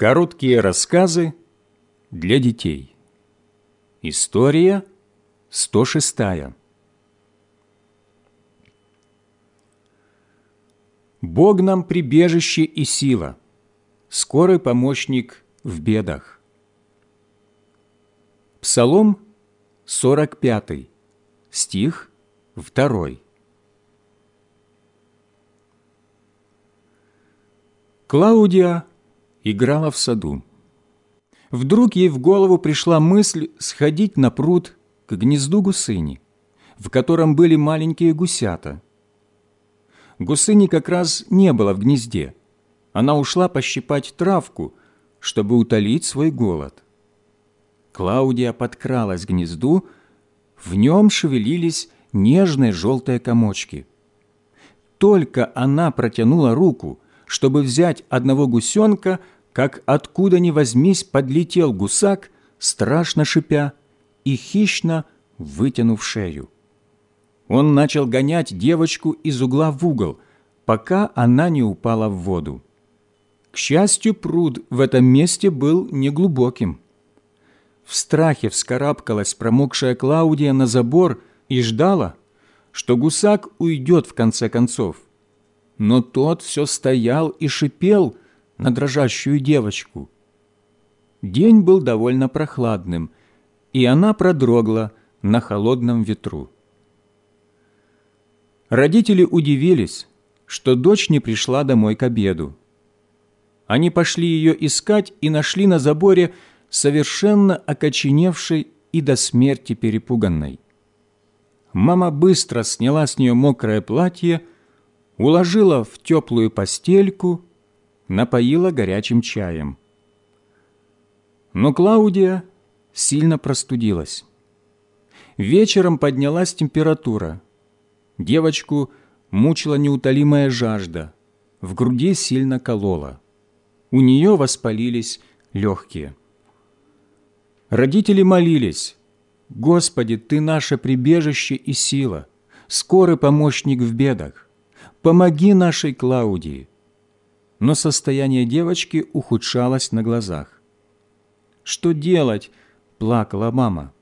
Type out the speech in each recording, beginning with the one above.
Короткие рассказы для детей. История 106. Бог нам прибежище и сила, скорый помощник в бедах. Псалом 45, стих 2. Клаудия играла в саду. Вдруг ей в голову пришла мысль сходить на пруд к гнезду гусыни, в котором были маленькие гусята. Гусыни как раз не было в гнезде. Она ушла пощипать травку, чтобы утолить свой голод. Клаудия подкралась к гнезду, в нем шевелились нежные желтые комочки. Только она протянула руку, чтобы взять одного гусенка, как откуда ни возьмись подлетел гусак, страшно шипя, и хищно вытянув шею. Он начал гонять девочку из угла в угол, пока она не упала в воду. К счастью, пруд в этом месте был неглубоким. В страхе вскарабкалась промокшая Клаудия на забор и ждала, что гусак уйдет в конце концов – но тот все стоял и шипел на дрожащую девочку. День был довольно прохладным, и она продрогла на холодном ветру. Родители удивились, что дочь не пришла домой к обеду. Они пошли ее искать и нашли на заборе совершенно окоченевшей и до смерти перепуганной. Мама быстро сняла с нее мокрое платье уложила в теплую постельку, напоила горячим чаем. Но Клаудия сильно простудилась. Вечером поднялась температура. Девочку мучила неутолимая жажда, в груди сильно колола. У нее воспалились легкие. Родители молились, «Господи, Ты наше прибежище и сила, скорый помощник в бедах помоги нашей Клаудии». Но состояние девочки ухудшалось на глазах. «Что делать?» – плакала мама.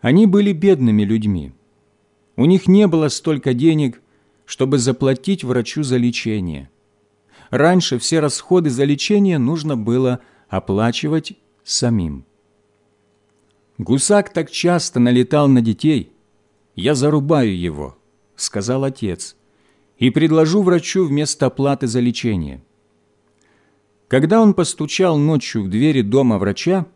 Они были бедными людьми. У них не было столько денег, чтобы заплатить врачу за лечение. Раньше все расходы за лечение нужно было оплачивать самим. Гусак так часто налетал на детей, я зарубаю его. – сказал отец, – «и предложу врачу вместо оплаты за лечение». Когда он постучал ночью в двери дома врача,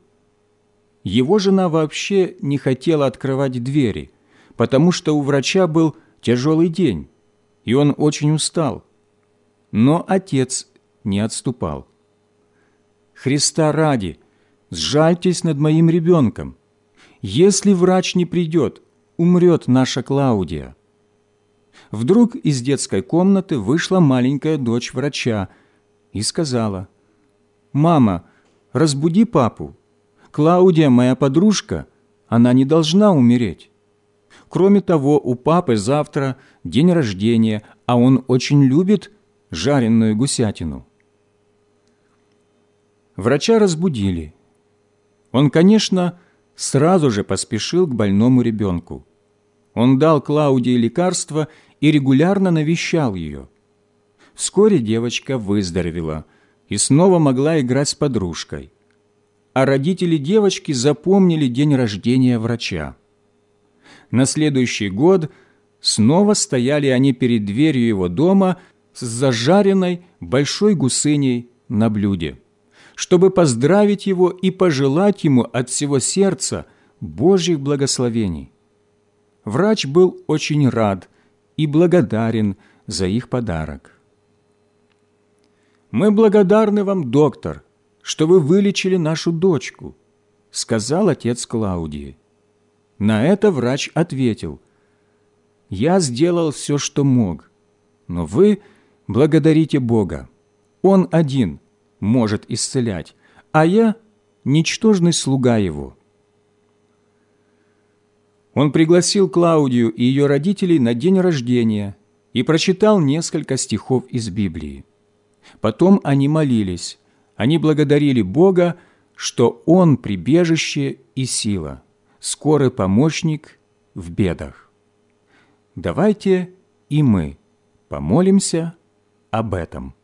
его жена вообще не хотела открывать двери, потому что у врача был тяжелый день, и он очень устал. Но отец не отступал. «Христа ради, сжальтесь над моим ребенком. Если врач не придет, умрет наша Клаудия» вдруг из детской комнаты вышла маленькая дочь врача и сказала, «Мама, разбуди папу. Клаудия моя подружка, она не должна умереть. Кроме того, у папы завтра день рождения, а он очень любит жареную гусятину». Врача разбудили. Он, конечно, сразу же поспешил к больному ребенку. Он дал Клаудии лекарство и регулярно навещал ее. Вскоре девочка выздоровела и снова могла играть с подружкой. А родители девочки запомнили день рождения врача. На следующий год снова стояли они перед дверью его дома с зажаренной большой гусыней на блюде, чтобы поздравить его и пожелать ему от всего сердца Божьих благословений. Врач был очень рад – и благодарен за их подарок. «Мы благодарны вам, доктор, что вы вылечили нашу дочку», сказал отец Клаудии. На это врач ответил, «Я сделал все, что мог, но вы благодарите Бога. Он один может исцелять, а я – ничтожный слуга Его». Он пригласил Клаудию и ее родителей на день рождения и прочитал несколько стихов из Библии. Потом они молились Они благодарили Бога, что Он прибежище и сила, скорый помощник в бедах. Давайте и мы помолимся об этом.